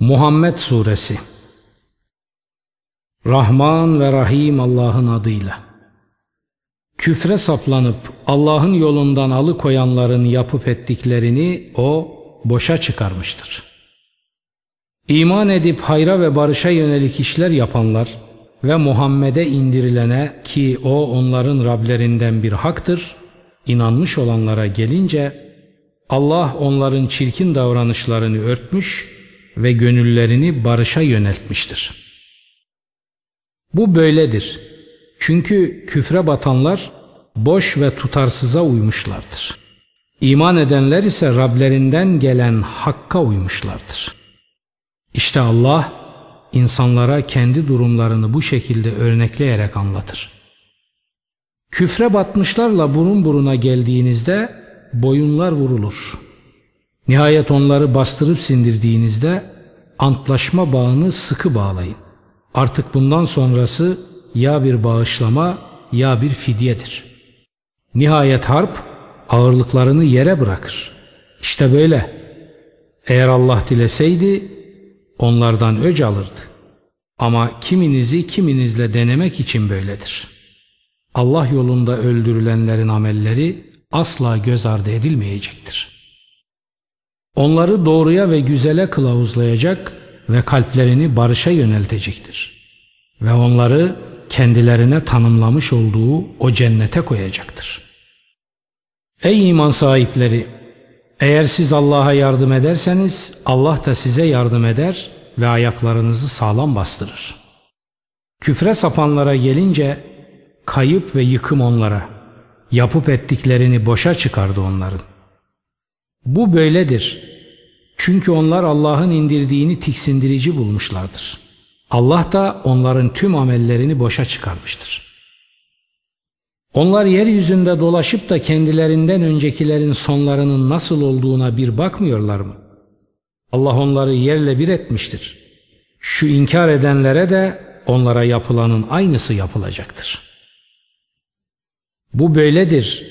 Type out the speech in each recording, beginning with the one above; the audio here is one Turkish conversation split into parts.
Muhammed Suresi Rahman ve Rahim Allah'ın adıyla Küfre saplanıp Allah'ın yolundan alıkoyanların yapıp ettiklerini O boşa çıkarmıştır. İman edip hayra ve barışa yönelik işler yapanlar ve Muhammed'e indirilene ki o onların Rablerinden bir haktır, inanmış olanlara gelince Allah onların çirkin davranışlarını örtmüş ve gönüllerini barışa yöneltmiştir. Bu böyledir. Çünkü küfre batanlar boş ve tutarsıza uymuşlardır. İman edenler ise Rablerinden gelen hakka uymuşlardır. İşte Allah insanlara kendi durumlarını bu şekilde örnekleyerek anlatır. Küfre batmışlarla burun buruna geldiğinizde boyunlar vurulur. Nihayet onları bastırıp sindirdiğinizde antlaşma bağını sıkı bağlayın. Artık bundan sonrası ya bir bağışlama ya bir fidyedir. Nihayet harp ağırlıklarını yere bırakır. İşte böyle. Eğer Allah dileseydi onlardan öc alırdı. Ama kiminizi kiminizle denemek için böyledir. Allah yolunda öldürülenlerin amelleri asla göz ardı edilmeyecektir. Onları doğruya ve güzele kılavuzlayacak ve kalplerini barışa yöneltecektir. Ve onları kendilerine tanımlamış olduğu o cennete koyacaktır. Ey iman sahipleri! Eğer siz Allah'a yardım ederseniz Allah da size yardım eder ve ayaklarınızı sağlam bastırır. Küfre sapanlara gelince kayıp ve yıkım onlara, yapıp ettiklerini boşa çıkardı onların. Bu böyledir. Çünkü onlar Allah'ın indirdiğini tiksindirici bulmuşlardır. Allah da onların tüm amellerini boşa çıkarmıştır. Onlar yeryüzünde dolaşıp da kendilerinden öncekilerin sonlarının nasıl olduğuna bir bakmıyorlar mı? Allah onları yerle bir etmiştir. Şu inkar edenlere de onlara yapılanın aynısı yapılacaktır. Bu böyledir.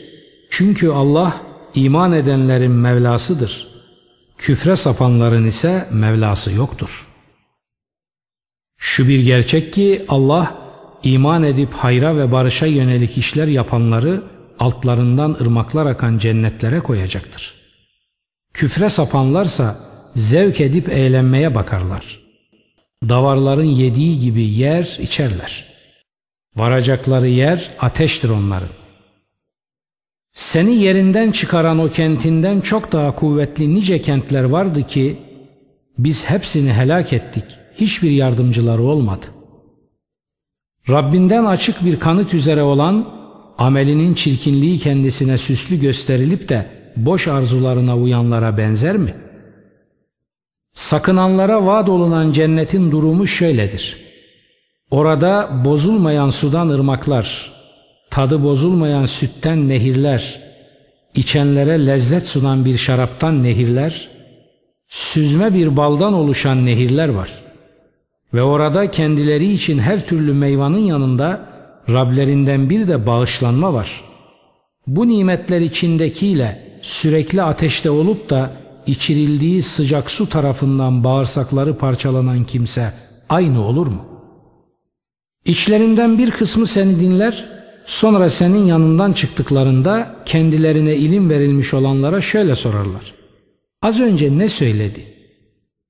Çünkü Allah iman edenlerin Mevlasıdır. Küfre sapanların ise Mevlası yoktur. Şu bir gerçek ki Allah iman edip hayra ve barışa yönelik işler yapanları altlarından ırmaklar akan cennetlere koyacaktır. Küfre sapanlarsa zevk edip eğlenmeye bakarlar. Davarların yediği gibi yer içerler. Varacakları yer ateştir onların. Seni yerinden çıkaran o kentinden çok daha kuvvetli nice kentler vardı ki biz hepsini helak ettik. Hiçbir yardımcıları olmadı. Rabbinden açık bir kanıt üzere olan amelinin çirkinliği kendisine süslü gösterilip de boş arzularına uyanlara benzer mi? Sakınanlara vaat olunan cennetin durumu şöyledir. Orada bozulmayan sudan ırmaklar, tadı bozulmayan sütten nehirler, içenlere lezzet sunan bir şaraptan nehirler, süzme bir baldan oluşan nehirler var. Ve orada kendileri için her türlü meyvanın yanında Rablerinden bir de bağışlanma var. Bu nimetler içindekiyle sürekli ateşte olup da içirildiği sıcak su tarafından bağırsakları parçalanan kimse aynı olur mu? İçlerinden bir kısmı seni dinler, Sonra senin yanından çıktıklarında kendilerine ilim verilmiş olanlara şöyle sorarlar. Az önce ne söyledi?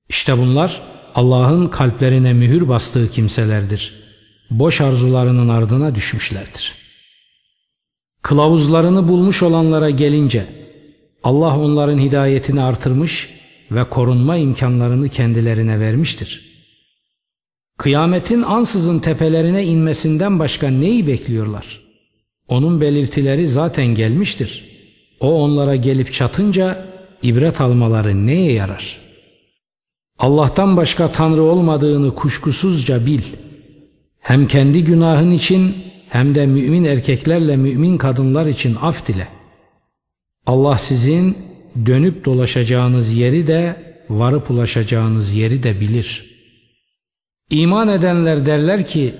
İşte bunlar Allah'ın kalplerine mühür bastığı kimselerdir. Boş arzularının ardına düşmüşlerdir. Kılavuzlarını bulmuş olanlara gelince Allah onların hidayetini artırmış ve korunma imkanlarını kendilerine vermiştir. Kıyametin ansızın tepelerine inmesinden başka neyi bekliyorlar? Onun belirtileri zaten gelmiştir. O onlara gelip çatınca ibret almaları neye yarar? Allah'tan başka Tanrı olmadığını kuşkusuzca bil. Hem kendi günahın için hem de mümin erkeklerle mümin kadınlar için af dile. Allah sizin dönüp dolaşacağınız yeri de varıp ulaşacağınız yeri de bilir. İman edenler derler ki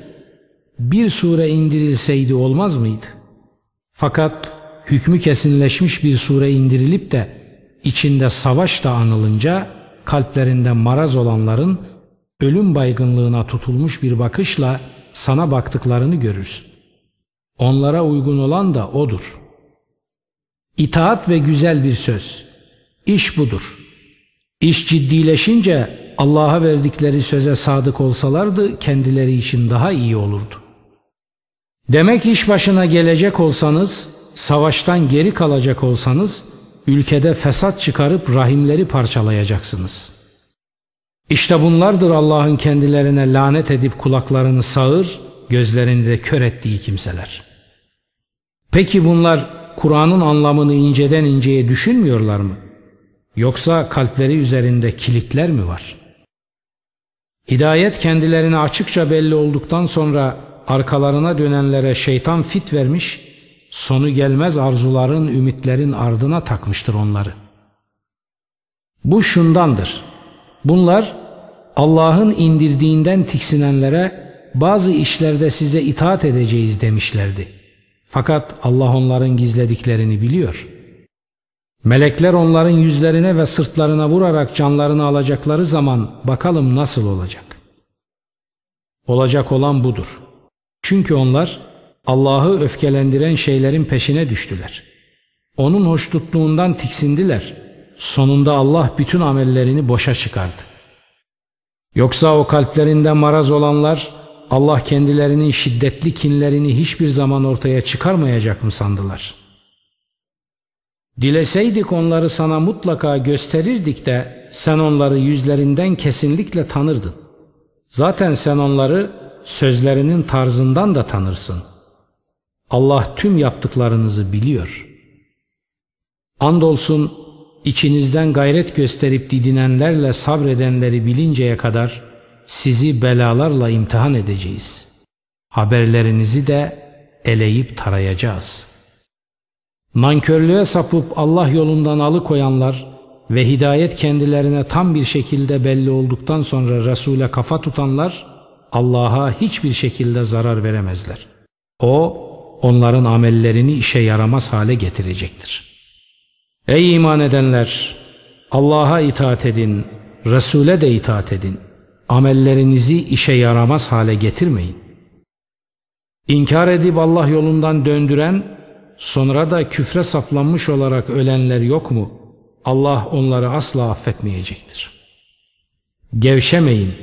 bir sure indirilseydi olmaz mıydı? Fakat hükmü kesinleşmiş bir sure indirilip de içinde savaş da anılınca kalplerinde maraz olanların ölüm baygınlığına tutulmuş bir bakışla sana baktıklarını görürsün. Onlara uygun olan da odur. İtaat ve güzel bir söz. İş budur. İş ciddileşince Allah'a verdikleri söze sadık olsalardı kendileri için daha iyi olurdu. Demek iş başına gelecek olsanız, savaştan geri kalacak olsanız, ülkede fesat çıkarıp rahimleri parçalayacaksınız. İşte bunlardır Allah'ın kendilerine lanet edip kulaklarını sağır, gözlerini de kör ettiği kimseler. Peki bunlar Kur'an'ın anlamını inceden inceye düşünmüyorlar mı? Yoksa kalpleri üzerinde kilitler mi var? Hidayet kendilerine açıkça belli olduktan sonra arkalarına dönenlere şeytan fit vermiş, sonu gelmez arzuların, ümitlerin ardına takmıştır onları. Bu şundandır. Bunlar Allah'ın indirdiğinden tiksinenlere bazı işlerde size itaat edeceğiz demişlerdi. Fakat Allah onların gizlediklerini biliyor. Melekler onların yüzlerine ve sırtlarına vurarak canlarını alacakları zaman bakalım nasıl olacak. Olacak olan budur. Çünkü onlar Allah'ı öfkelendiren şeylerin peşine düştüler. Onun hoşnutluğundan tiksindiler. Sonunda Allah bütün amellerini boşa çıkardı. Yoksa o kalplerinde maraz olanlar Allah kendilerinin şiddetli kinlerini hiçbir zaman ortaya çıkarmayacak mı sandılar? Dileseydik onları sana mutlaka gösterirdik de sen onları yüzlerinden kesinlikle tanırdın. Zaten sen onları sözlerinin tarzından da tanırsın. Allah tüm yaptıklarınızı biliyor. Andolsun içinizden gayret gösterip didinenlerle sabredenleri bilinceye kadar sizi belalarla imtihan edeceğiz. Haberlerinizi de eleyip tarayacağız. Nankörlüğe sapıp Allah yolundan alıkoyanlar ve hidayet kendilerine tam bir şekilde belli olduktan sonra Resul'e kafa tutanlar Allah'a hiçbir şekilde zarar veremezler. O onların amellerini işe yaramaz hale getirecektir. Ey iman edenler! Allah'a itaat edin, Resul'e de itaat edin. Amellerinizi işe yaramaz hale getirmeyin. İnkar edip Allah yolundan döndüren, sonra da küfre saplanmış olarak ölenler yok mu? Allah onları asla affetmeyecektir. Gevşemeyin,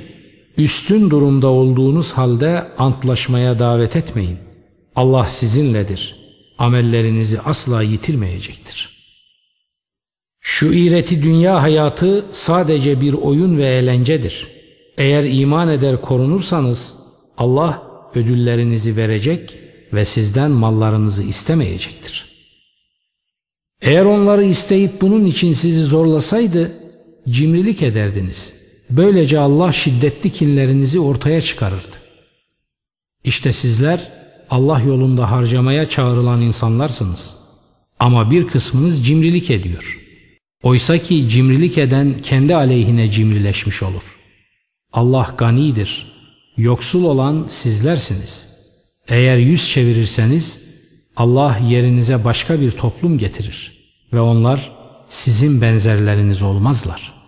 üstün durumda olduğunuz halde antlaşmaya davet etmeyin. Allah sizinledir. Amellerinizi asla yitirmeyecektir. Şu iğreti dünya hayatı sadece bir oyun ve eğlencedir. Eğer iman eder korunursanız Allah ödüllerinizi verecek ve sizden mallarınızı istemeyecektir. Eğer onları isteyip bunun için sizi zorlasaydı cimrilik ederdiniz. Böylece Allah şiddetli kinlerinizi ortaya çıkarırdı. İşte sizler Allah yolunda harcamaya çağrılan insanlarsınız. Ama bir kısmınız cimrilik ediyor. Oysa ki cimrilik eden kendi aleyhine cimrileşmiş olur. Allah ganidir. Yoksul olan sizlersiniz. Eğer yüz çevirirseniz Allah yerinize başka bir toplum getirir ve onlar sizin benzerleriniz olmazlar.''